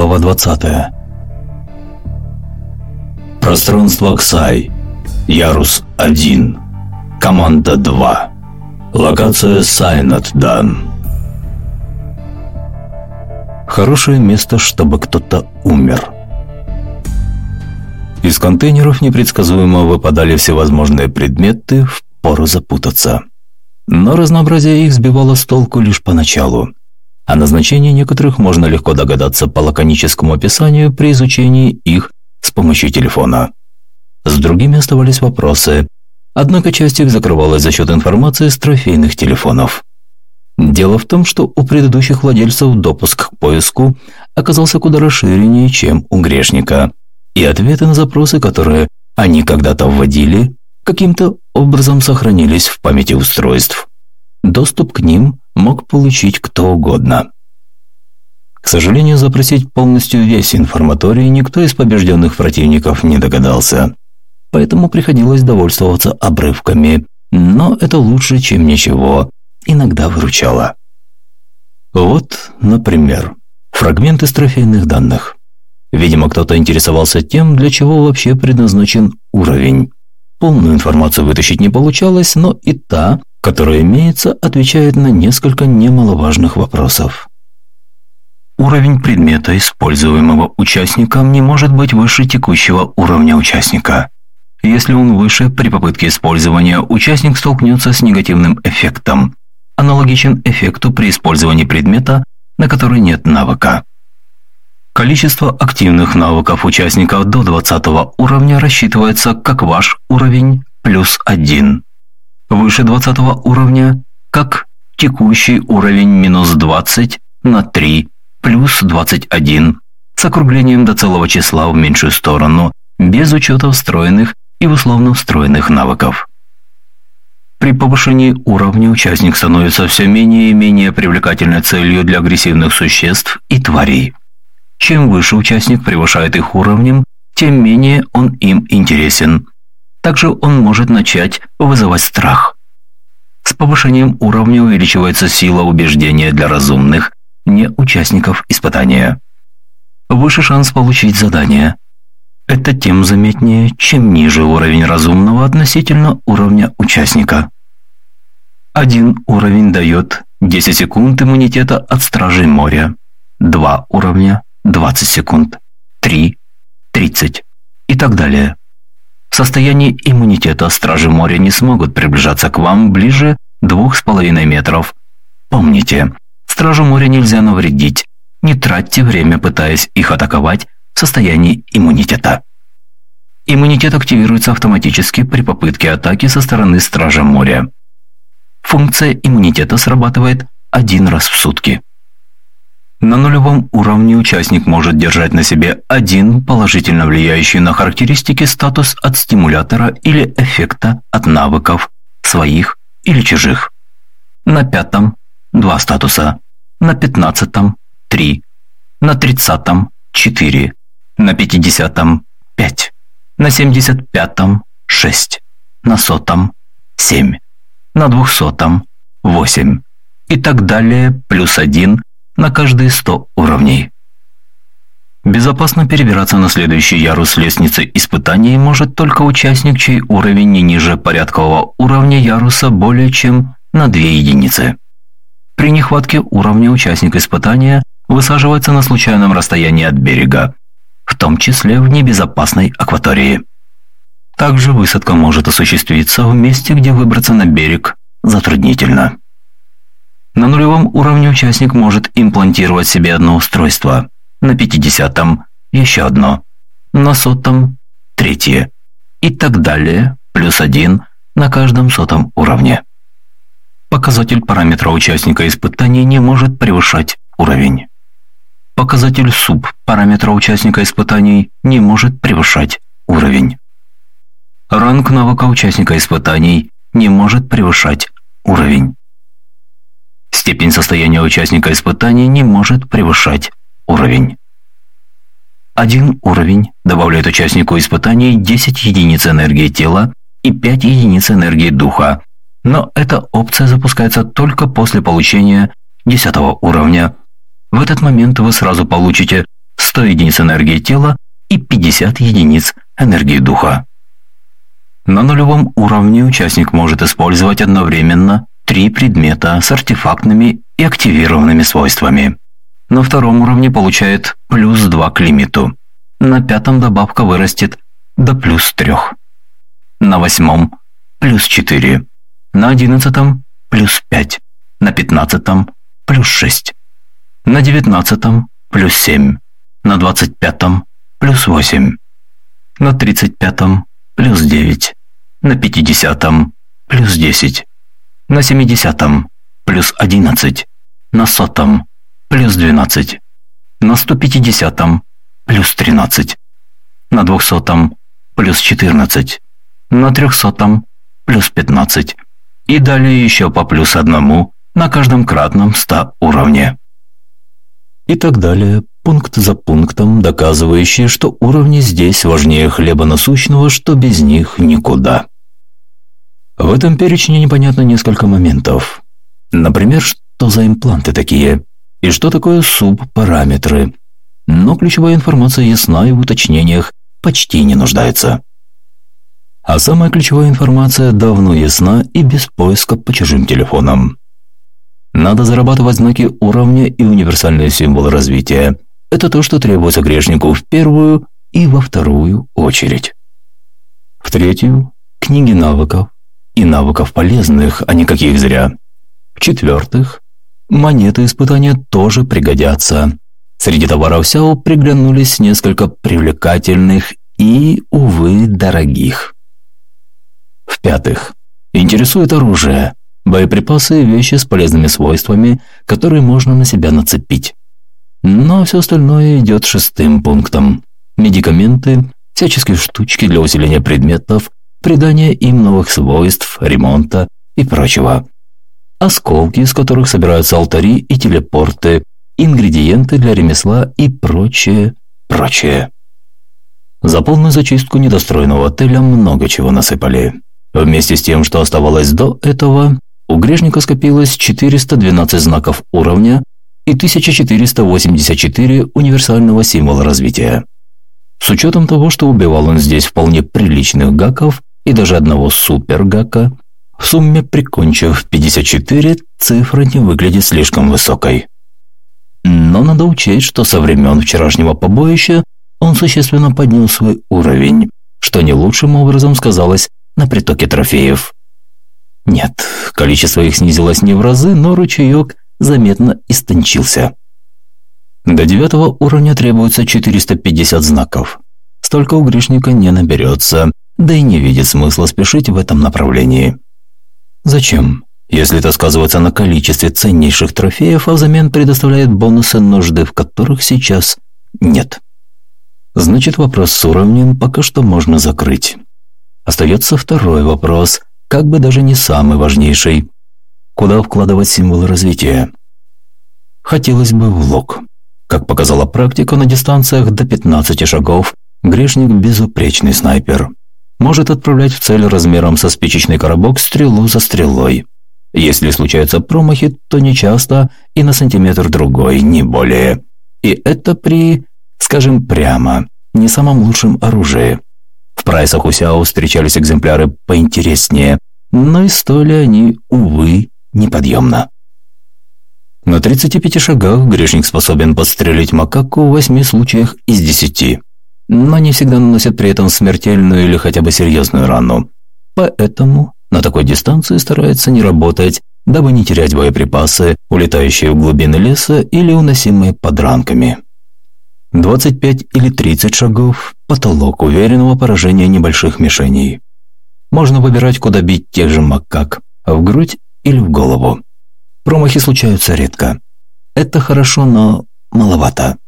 Глава 20. Пространство Ксай. Ярус 1. Команда 2. Локация Сайнат Дан. Хорошее место, чтобы кто-то умер. Из контейнеров непредсказуемо выпадали всевозможные предметы, в пору запутаться. Но разнообразие их сбивало с толку лишь поначалу. О назначении некоторых можно легко догадаться по лаконическому описанию при изучении их с помощью телефона. С другими оставались вопросы, однако часть их закрывалась за счет информации с трофейных телефонов. Дело в том, что у предыдущих владельцев допуск к поиску оказался куда расширеннее, чем у грешника, и ответы на запросы, которые они когда-то вводили, каким-то образом сохранились в памяти устройств. Доступ к ним мог получить кто угодно. К сожалению, запросить полностью весь информаторий никто из побежденных противников не догадался. Поэтому приходилось довольствоваться обрывками, но это лучше, чем ничего, иногда выручало. Вот, например, фрагмент из трофейных данных. Видимо, кто-то интересовался тем, для чего вообще предназначен уровень. Полную информацию вытащить не получалось, но и та, которая имеется, отвечает на несколько немаловажных вопросов. Уровень предмета, используемого участником, не может быть выше текущего уровня участника. Если он выше, при попытке использования участник столкнется с негативным эффектом, аналогичен эффекту при использовании предмета, на который нет навыка. Количество активных навыков участников до 20 уровня рассчитывается как ваш уровень плюс 1. Выше 20 уровня как текущий уровень минус 20 на 3 плюс 21 с округлением до целого числа в меньшую сторону, без учета встроенных и условно встроенных навыков. При повышении уровня участник становится все менее и менее привлекательной целью для агрессивных существ и тварей. Чем выше участник превышает их уровнем, тем менее он им интересен. Также он может начать вызывать страх. С повышением уровня увеличивается сила убеждения для разумных, не участников испытания. Выше шанс получить задание. Это тем заметнее, чем ниже уровень разумного относительно уровня участника. Один уровень дает 10 секунд иммунитета от Стражей моря, два уровня 20 секунд, 3, 30 и так далее. Состоянии иммунитета стражи моря не смогут приближаться к вам ближе 2,5 метров. Помните, стражу моря нельзя навредить. Не тратьте время, пытаясь их атаковать в состоянии иммунитета. Иммунитет активируется автоматически при попытке атаки со стороны стража моря. Функция иммунитета срабатывает один раз в сутки. На нулевом уровне участник может держать на себе один положительно влияющий на характеристики статус от стимулятора или эффекта от навыков, своих или чужих. На пятом – два статуса, на пятнадцатом – три, на тридцатом – четыре, на пятидесятом – пять, на семьдесят пятом – шесть, на сотом – семь, на двухсотом – восемь. И так далее плюс один на каждые 100 уровней. Безопасно перебираться на следующий ярус лестницы испытаний может только участник, чей уровень не ниже порядкового уровня яруса более чем на 2 единицы. При нехватке уровня участник испытания высаживается на случайном расстоянии от берега, в том числе в небезопасной акватории. Также высадка может осуществиться в месте, где выбраться на берег затруднительно. На нулевом уровне участник может имплантировать себе одно устройство, на 50-м еще одно, на сотом – третье, и так далее, плюс один на каждом сотом уровне. Показатель параметра участника испытания не может превышать уровень. Показатель суб параметра участника испытаний не может превышать уровень. Ранг навыка участника испытаний не может превышать уровень. Степень состояния участника испытания не может превышать уровень. Один уровень добавляет участнику испытаний 10 единиц энергии тела и 5 единиц энергии духа, но эта опция запускается только после получения 10 уровня. В этот момент вы сразу получите 100 единиц энергии тела и 50 единиц энергии духа. На нулевом уровне участник может использовать одновременно три предмета с артефактными и активированными свойствами. На втором уровне получает плюс 2 к лимиту. На пятом добавка вырастет до плюс 3. На восьмом плюс 4. На одиннадцатом плюс 5. На пятнадцатом плюс 6. На девятнадцатом плюс 7. На двадцать пятом плюс 8. На тридцать пятом плюс 9. На пятидесятом плюс 10. На семидесятом плюс 11. На сотом плюс 12. На 150 плюс 13. На 200 плюс 14. На 300 плюс 15. И далее еще по плюс одному на каждом кратном 100 уровне. И так далее, пункт за пунктом, доказывающие, что уровни здесь важнее хлеба насущного, что без них никуда. В этом перечне непонятно несколько моментов. Например, что за импланты такие? и что такое субпараметры. Но ключевая информация ясна и в уточнениях почти не нуждается. А самая ключевая информация давно ясна и без поиска по чужим телефонам. Надо зарабатывать знаки уровня и универсальные символы развития. Это то, что требуется грешнику в первую и во вторую очередь. В третью – книги навыков. И навыков полезных, а не каких зря. В-четвертых Монеты испытания тоже пригодятся. Среди товаров Сяо приглянулись несколько привлекательных и, увы, дорогих. В-пятых, интересует оружие, боеприпасы и вещи с полезными свойствами, которые можно на себя нацепить. Но все остальное идет шестым пунктом. Медикаменты, всяческие штучки для усиления предметов, придания им новых свойств, ремонта и прочего – осколки, из которых собираются алтари и телепорты, ингредиенты для ремесла и прочее, прочее. За полную зачистку недостроенного отеля много чего насыпали. Вместе с тем, что оставалось до этого, у грешника скопилось 412 знаков уровня и 1484 универсального символа развития. С учетом того, что убивал он здесь вполне приличных гаков и даже одного супер-гака, в сумме, прикончив 54, цифра не выглядит слишком высокой. Но надо учесть, что со времен вчерашнего побоища он существенно поднял свой уровень, что не лучшим образом сказалось на притоке трофеев. Нет, количество их снизилось не в разы, но ручеек заметно истончился. До девятого уровня требуется 450 знаков. Столько у грешника не наберется, да и не видит смысла спешить в этом направлении. Зачем? Если это сказывается на количестве ценнейших трофеев, а взамен предоставляет бонусы нужды, в которых сейчас нет. Значит, вопрос с уровнем пока что можно закрыть. Остается второй вопрос, как бы даже не самый важнейший. Куда вкладывать символы развития? Хотелось бы в лог. Как показала практика, на дистанциях до 15 шагов грешник – безупречный снайпер может отправлять в цель размером со спичечный коробок стрелу за стрелой. Если случаются промахи, то не часто и на сантиметр другой, не более. И это при, скажем прямо, не самом лучшем оружии. В прайсах у Сяо встречались экземпляры поинтереснее, но и стоили они, увы, неподъемно. На 35 шагах грешник способен подстрелить макаку в 8 случаях из 10 но не всегда наносят при этом смертельную или хотя бы серьезную рану. Поэтому на такой дистанции стараются не работать, дабы не терять боеприпасы, улетающие в глубины леса или уносимые подранками. 25 или 30 шагов – потолок уверенного поражения небольших мишеней. Можно выбирать, куда бить тех же макак – в грудь или в голову. Промахи случаются редко. Это хорошо, но маловато.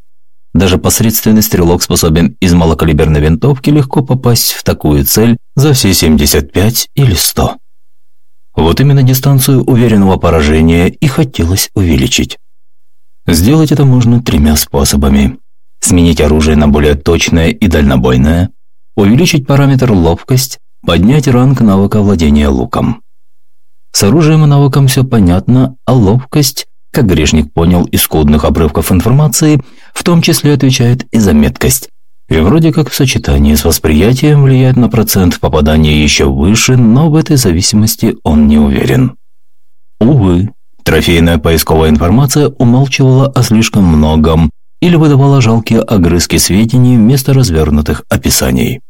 Даже посредственный стрелок способен из малокалиберной винтовки легко попасть в такую цель за все 75 или 100. Вот именно дистанцию уверенного поражения и хотелось увеличить. Сделать это можно тремя способами. Сменить оружие на более точное и дальнобойное, увеличить параметр ловкость, поднять ранг навыка владения луком. С оружием и навыком все понятно, а ловкость, как грешник понял из скудных обрывков информации – В том числе отвечает и за меткость. И вроде как в сочетании с восприятием влияет на процент попадания еще выше, но в этой зависимости он не уверен. Увы, трофейная поисковая информация умалчивала о слишком многом или выдавала жалкие огрызки сведений вместо развернутых описаний.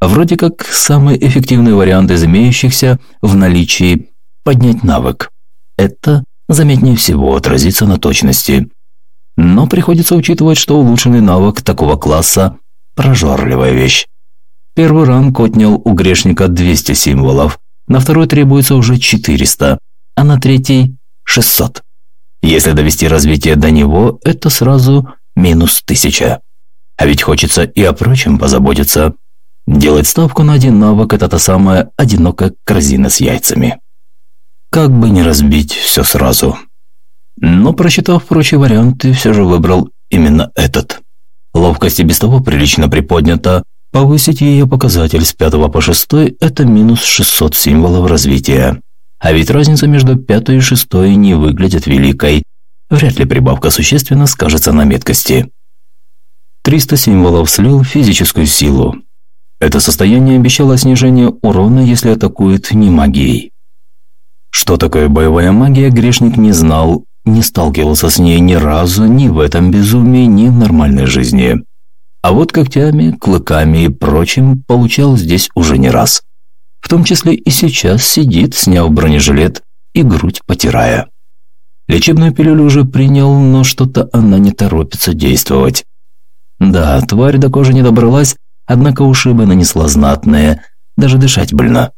Вроде как самый эффективный вариант из имеющихся в наличии – поднять навык. Это, заметнее всего, отразится на точности. Но приходится учитывать, что улучшенный навык такого класса – прожорливая вещь. Первый ранг отнял у грешника 200 символов, на второй требуется уже 400, а на третий – 600. Если довести развитие до него, это сразу минус 1000. А ведь хочется и о прочем позаботиться – Делать ставку на один навык – это та самая одинокая корзина с яйцами. Как бы не разбить все сразу. Но, просчитав прочие варианты, все же выбрал именно этот. Ловкость и без того прилично приподнята, повысить ее показатель с 5 по 6 – это минус 600 символов развития. А ведь разница между пятой и шестой не выглядит великой. Вряд ли прибавка существенно скажется на меткости. 300 символов слил физическую силу. Это состояние обещало снижение урона, если атакует не магией. Что такое боевая магия, грешник не знал, не сталкивался с ней ни разу ни в этом безумии, ни в нормальной жизни. А вот когтями, клыками и прочим получал здесь уже не раз. В том числе и сейчас сидит, сняв бронежилет и грудь потирая. Лечебную пилюлю уже принял, но что-то она не торопится действовать. Да, тварь до кожи не добралась, Однако ушибы нанесла знатные, даже дышать больно.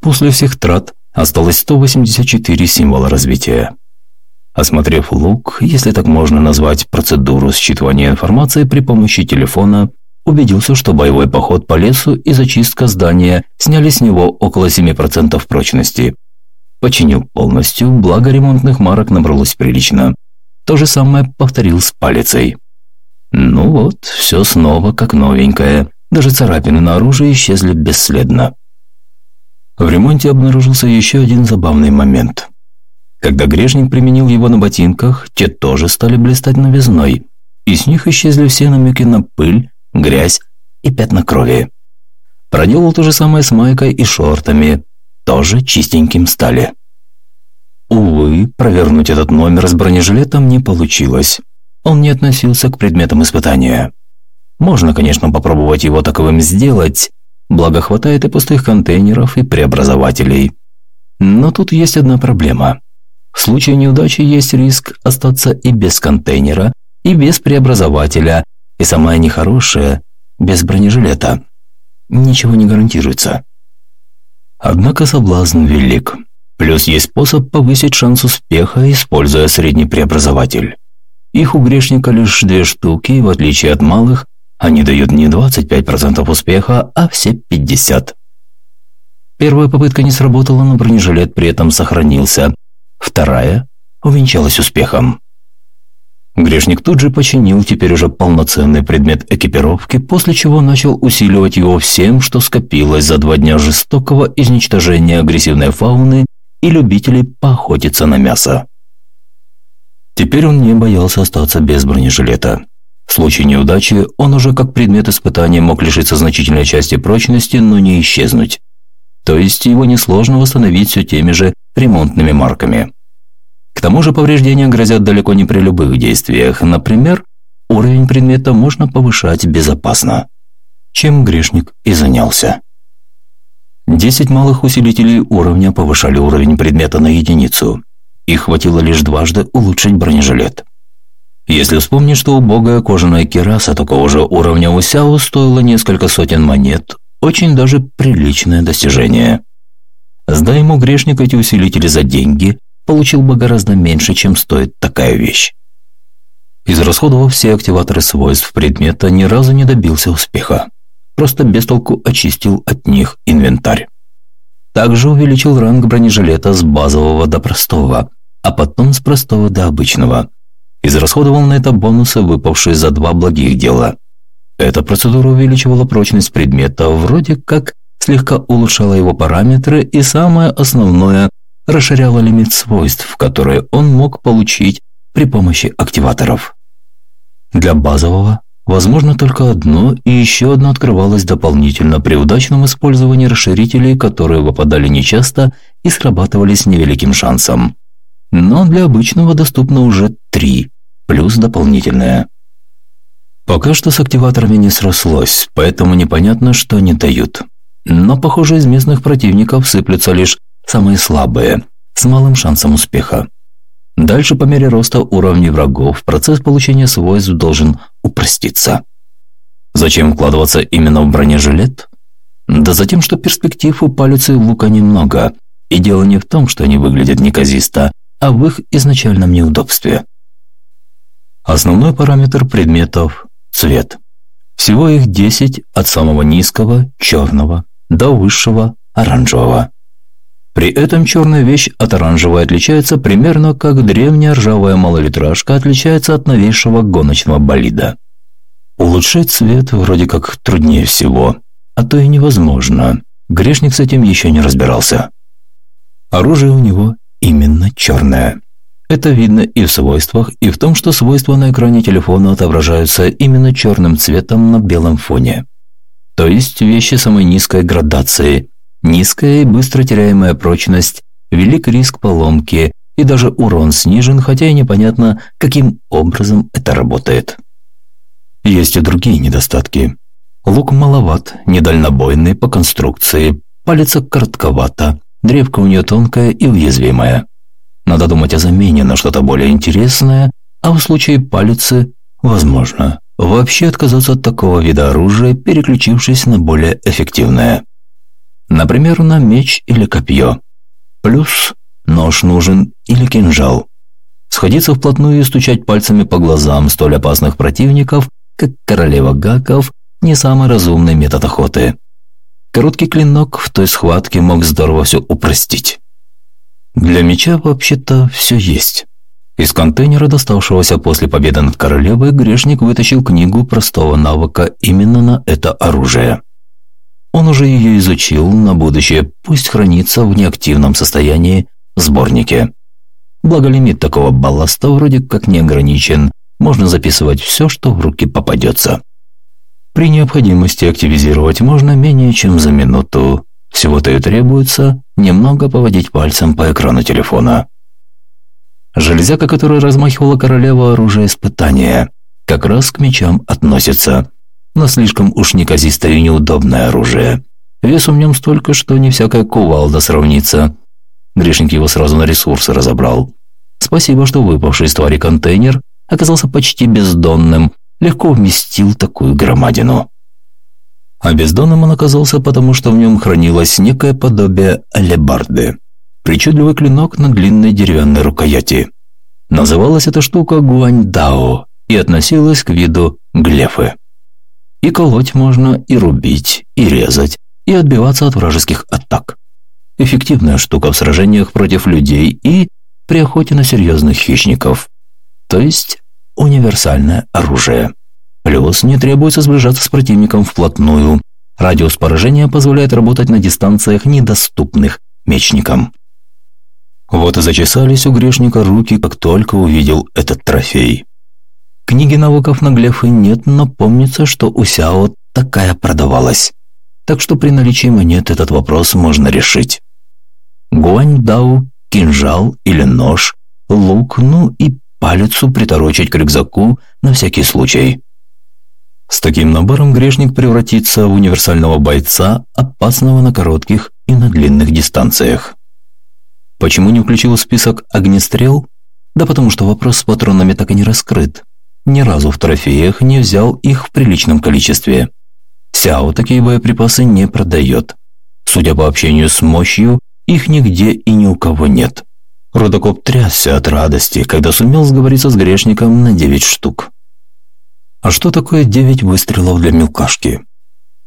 После всех трат осталось 184 символа развития. Осмотрев лук, если так можно назвать процедуру считывания информации при помощи телефона, убедился, что боевой поход по лесу и зачистка здания сняли с него около 7% прочности. Починил полностью, благо ремонтных марок набралось прилично. То же самое повторил с палицей. Ну вот, все снова как новенькое. Даже царапины на оружии исчезли бесследно. В ремонте обнаружился еще один забавный момент. Когда грешник применил его на ботинках, те тоже стали блистать новизной, и с них исчезли все намеки на пыль, грязь и пятна крови. Проделал то же самое с майкой и шортами, тоже чистеньким стали. Увы, провернуть этот номер с бронежилетом не получилось. Он не относился к предметам испытания. Можно, конечно, попробовать его таковым сделать, благо хватает и пустых контейнеров, и преобразователей. Но тут есть одна проблема. В случае неудачи есть риск остаться и без контейнера, и без преобразователя, и самое нехорошее – без бронежилета. Ничего не гарантируется. Однако соблазн велик. Плюс есть способ повысить шанс успеха, используя средний преобразователь. Их у грешника лишь две штуки, в отличие от малых, они дают не 25% успеха, а все 50%. Первая попытка не сработала, но бронежилет при этом сохранился. Вторая увенчалась успехом. Грешник тут же починил теперь уже полноценный предмет экипировки, после чего начал усиливать его всем, что скопилось за два дня жестокого изничтожения агрессивной фауны и любителей поохотиться на мясо. Теперь он не боялся остаться без бронежилета. В случае неудачи он уже как предмет испытания мог лишиться значительной части прочности, но не исчезнуть. То есть его несложно восстановить все теми же ремонтными марками. К тому же повреждения грозят далеко не при любых действиях. Например, уровень предмета можно повышать безопасно. Чем грешник и занялся. 10 малых усилителей уровня повышали уровень предмета на единицу. Их хватило лишь дважды улучшить бронежилет. Если вспомнить, что убогая кожаная кераса такого же уровня у Сяо стоила несколько сотен монет, очень даже приличное достижение. Сдай ему грешник эти усилители за деньги, получил бы гораздо меньше, чем стоит такая вещь. Израсходовав все активаторы свойств предмета, ни разу не добился успеха. Просто без толку очистил от них инвентарь. Также увеличил ранг бронежилета с базового до простого, а потом с простого до обычного – израсходовал на это бонусы, выпавшие за два благих дела. Эта процедура увеличивала прочность предмета, вроде как слегка улучшала его параметры и самое основное – расширяла лимит свойств, которые он мог получить при помощи активаторов. Для базового возможно только одно, и еще одно открывалось дополнительно при удачном использовании расширителей, которые выпадали нечасто и срабатывали с невеликим шансом. Но для обычного доступно уже три, плюс дополнительное. Пока что с активаторами не срослось, поэтому непонятно, что они дают. Но, похоже, из местных противников сыплются лишь самые слабые, с малым шансом успеха. Дальше, по мере роста уровней врагов, процесс получения свойств должен упроститься. Зачем вкладываться именно в бронежилет? Да за тем, что перспектив у палицы лука немного. И дело не в том, что они выглядят неказисто, в их изначальном неудобстве. Основной параметр предметов – цвет. Всего их 10 от самого низкого, черного, до высшего, оранжевого. При этом черная вещь от оранжевой отличается примерно как древняя ржавая малолитражка отличается от новейшего гоночного болида. Улучшать цвет вроде как труднее всего, а то и невозможно. Грешник с этим еще не разбирался. Оружие у него именно черное. Это видно и в свойствах, и в том, что свойства на экране телефона отображаются именно черным цветом на белом фоне. То есть вещи самой низкой градации, Низкая и быстро теряемая прочность, велик риск поломки, и даже урон снижен, хотя и непонятно, каким образом это работает. Есть и другие недостатки. Лук маловат, недальнобойный по конструкции, палец коротковато, древко у нее тонкое и уязвимое. Надо думать о замене на что-то более интересное, а в случае палицы, возможно, вообще отказаться от такого вида оружия, переключившись на более эффективное. Например, на меч или копье. Плюс нож нужен или кинжал. Сходиться вплотную и стучать пальцами по глазам столь опасных противников, как королева гаков, не самый разумный метод охоты. Короткий клинок в той схватке мог здорово все упростить. Для меча вообще-то все есть. Из контейнера, доставшегося после победы над королевой, грешник вытащил книгу простого навыка именно на это оружие. Он уже ее изучил на будущее, пусть хранится в неактивном состоянии в сборнике. Благо лимит такого балласта вроде как не ограничен, можно записывать все, что в руки попадется. При необходимости активизировать можно менее чем за минуту. Всего-то и требуется немного поводить пальцем по экрану телефона. Железяка, которой размахивала королева оружие испытания, как раз к мечам относится но слишком уж неказистое и неудобное оружие. Весу в нем столько, что не всякая кувалда сравнится. Грешник его сразу на ресурсы разобрал. Спасибо, что выпавший из твари контейнер оказался почти бездонным, легко вместил такую громадину. А бездонным он оказался потому, что в нем хранилось некое подобие алебарды. Причудливый клинок на длинной деревянной рукояти. Называлась эта штука гуаньдао и относилась к виду глефы. И колоть можно, и рубить, и резать, и отбиваться от вражеских атак. Эффективная штука в сражениях против людей и при охоте на серьезных хищников. То есть универсальное оружие. Плюс не требуется сближаться с противником вплотную. Радиус поражения позволяет работать на дистанциях, недоступных мечникам. Вот и зачесались у грешника руки, как только увидел этот трофей. Книги навыков на глефы нет, но помнится, что у Сяо такая продавалась. Так что при наличии монет этот вопрос можно решить. Гуань-дау, кинжал или нож, лук, ну и палицу приторочить к рюкзаку на всякий случай. С таким набором грешник превратится в универсального бойца, опасного на коротких и на длинных дистанциях. Почему не включил в список огнестрел? Да потому что вопрос с патронами так и не раскрыт ни разу в трофеях не взял их в приличном количестве. Сяо такие боеприпасы не продает. Судя по общению с мощью, их нигде и ни у кого нет. Родокоп трясся от радости, когда сумел сговориться с грешником на 9 штук. А что такое 9 выстрелов для мелкашки?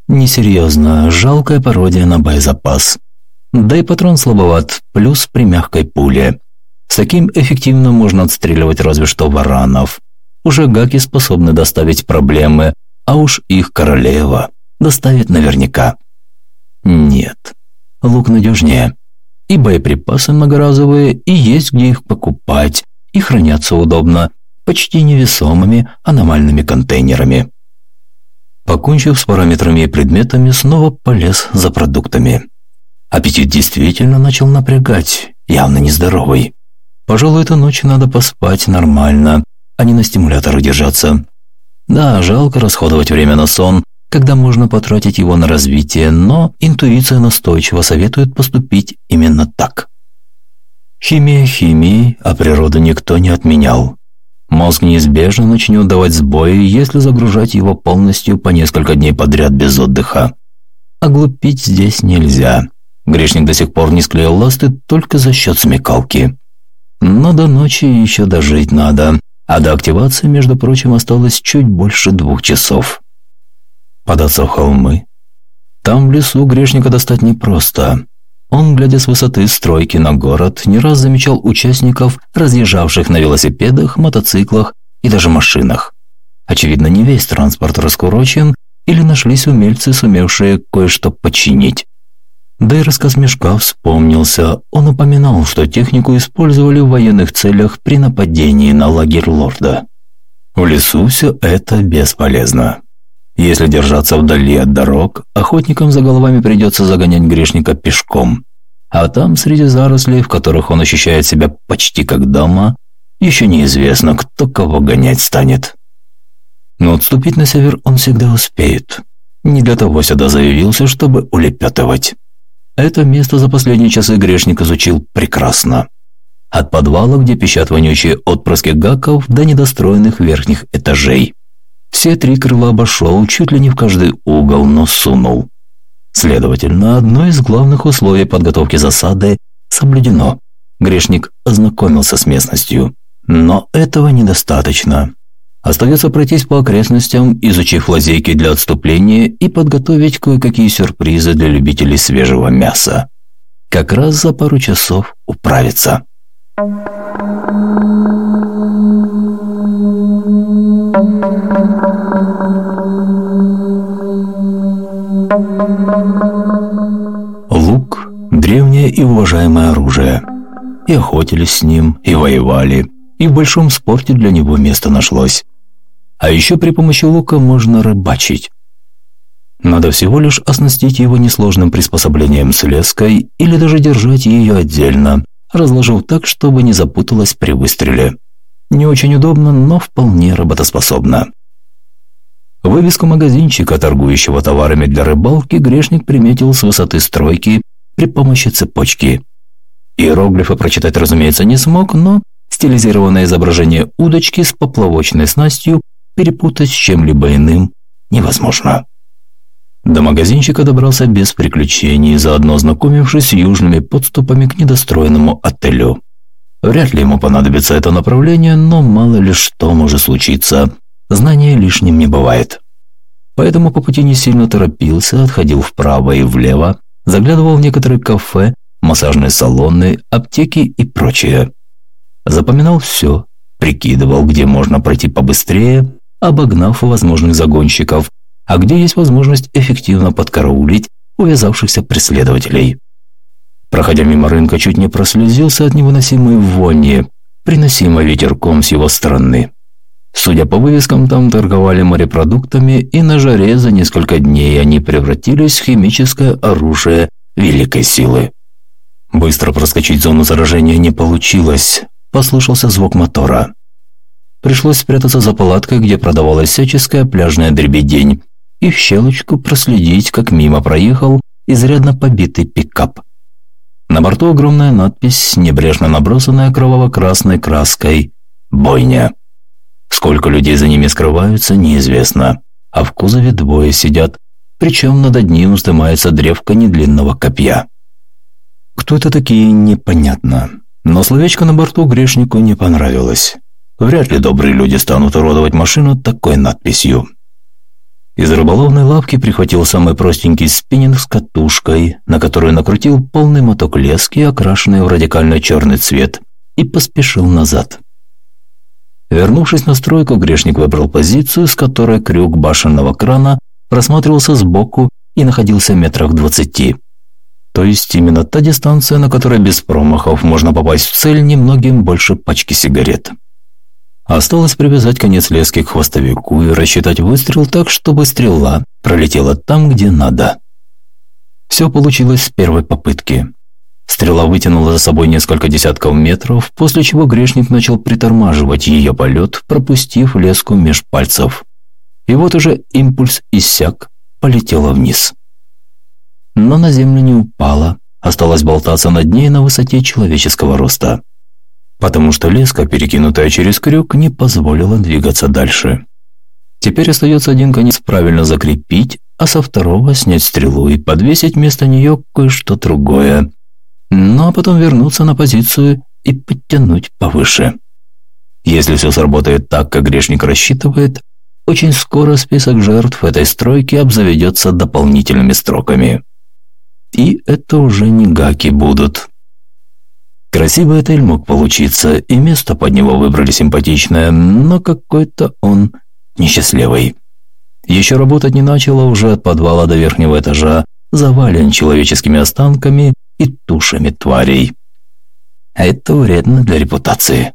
Несерьезно, жалкая пародия на боезапас. Да и патрон слабоват, плюс при мягкой пуле. С таким эффективно можно отстреливать разве что варанов уже гаки способны доставить проблемы, а уж их королева доставит наверняка. Нет, лук надежнее. И боеприпасы многоразовые, и есть где их покупать, и хранятся удобно, почти невесомыми аномальными контейнерами. Покончив с параметрами и предметами, снова полез за продуктами. Аппетит действительно начал напрягать, явно нездоровый. Пожалуй, эту ночь надо поспать нормально, а не на стимуляторах держаться. Да, жалко расходовать время на сон, когда можно потратить его на развитие, но интуиция настойчиво советует поступить именно так. Химия химии, а природу никто не отменял. Мозг неизбежно начнет давать сбои, если загружать его полностью по несколько дней подряд без отдыха. А глупить здесь нельзя. Грешник до сих пор не склеил ласты только за счет смекалки. Но до ночи еще дожить надо, а до активации, между прочим, осталось чуть больше двух часов. Податься в холмы. Там в лесу грешника достать непросто. Он, глядя с высоты стройки на город, не раз замечал участников, разъезжавших на велосипедах, мотоциклах и даже машинах. Очевидно, не весь транспорт раскурочен, или нашлись умельцы, сумевшие кое-что починить. Да и рассказ Мешка вспомнился. Он упоминал, что технику использовали в военных целях при нападении на лагерь лорда. В лесу все это бесполезно. Если держаться вдали от дорог, охотникам за головами придется загонять грешника пешком. А там, среди зарослей, в которых он ощущает себя почти как дома, еще неизвестно, кто кого гонять станет. Но отступить на север он всегда успеет. Не для того сюда заявился, чтобы улепетывать. Это место за последние часы грешник изучил прекрасно. От подвала, где пищат вонючие отпрыски гаков, до недостроенных верхних этажей. Все три крыла обошел, чуть ли не в каждый угол, но сунул. Следовательно, одно из главных условий подготовки засады соблюдено. Грешник ознакомился с местностью. Но этого недостаточно. Остается пройтись по окрестностям, изучив лазейки для отступления и подготовить кое-какие сюрпризы для любителей свежего мяса. Как раз за пару часов управиться. Лук – древнее и уважаемое оружие. И охотились с ним, и воевали, и в большом спорте для него место нашлось. А еще при помощи лука можно рыбачить. Надо всего лишь оснастить его несложным приспособлением с леской или даже держать ее отдельно, разложив так, чтобы не запуталась при выстреле. Не очень удобно, но вполне работоспособно. Вывеску магазинчика, торгующего товарами для рыбалки, грешник приметил с высоты стройки при помощи цепочки. Иероглифы прочитать, разумеется, не смог, но стилизированное изображение удочки с поплавочной снастью перепутать с чем-либо иным невозможно. До магазинчика добрался без приключений, заодно ознакомившись с южными подступами к недостроенному отелю. Вряд ли ему понадобится это направление, но мало ли что может случиться. Знание лишним не бывает. Поэтому по пути не сильно торопился, отходил вправо и влево, заглядывал в некоторые кафе, массажные салоны, аптеки и прочее. Запоминал все, прикидывал, где можно пройти побыстрее, обогнав возможных загонщиков, а где есть возможность эффективно подкараулить увязавшихся преследователей. Проходя мимо рынка, чуть не прослезился от невыносимой вони, приносимой ветерком с его стороны. Судя по вывескам, там торговали морепродуктами, и на жаре за несколько дней они превратились в химическое оружие великой силы. Быстро проскочить зону заражения не получилось. Послышался звук мотора. Пришлось спрятаться за палаткой, где продавалась всяческая пляжная дребедень, и в щелочку проследить, как мимо проехал изрядно побитый пикап. На борту огромная надпись, небрежно набросанная кроваво-красной краской «Бойня». Сколько людей за ними скрываются, неизвестно, а в кузове двое сидят, причем над одним вздымается древко недлинного копья. Кто это такие, непонятно, но словечко на борту грешнику не понравилось. Вряд ли добрые люди станут уродовать машину такой надписью. Из рыболовной лавки прихватил самый простенький спиннинг с катушкой, на которую накрутил полный моток лески, окрашенный в радикально черный цвет, и поспешил назад. Вернувшись на стройку, грешник выбрал позицию, с которой крюк башенного крана просматривался сбоку и находился метрах двадцати. То есть именно та дистанция, на которой без промахов можно попасть в цель немногим больше пачки сигарет. Осталось привязать конец лески к хвостовику и рассчитать выстрел так, чтобы стрела пролетела там, где надо. Все получилось с первой попытки. Стрела вытянула за собой несколько десятков метров, после чего грешник начал притормаживать ее полет, пропустив леску меж пальцев. И вот уже импульс иссяк, полетела вниз. Но на землю не упала, осталась болтаться над ней на высоте человеческого роста. Потому что леска, перекинутая через крюк, не позволила двигаться дальше. Теперь остается один конец правильно закрепить, а со второго снять стрелу и подвесить вместо нее кое-что другое. Ну а потом вернуться на позицию и подтянуть повыше. Если все сработает так, как грешник рассчитывает, очень скоро список жертв этой стройки обзаведется дополнительными строками. И это уже не гаки будут. Красивый отель мог получиться, и место под него выбрали симпатичное, но какой-то он несчастливый. Еще работать не начало, уже от подвала до верхнего этажа, завален человеческими останками и тушами тварей. А это вредно для репутации.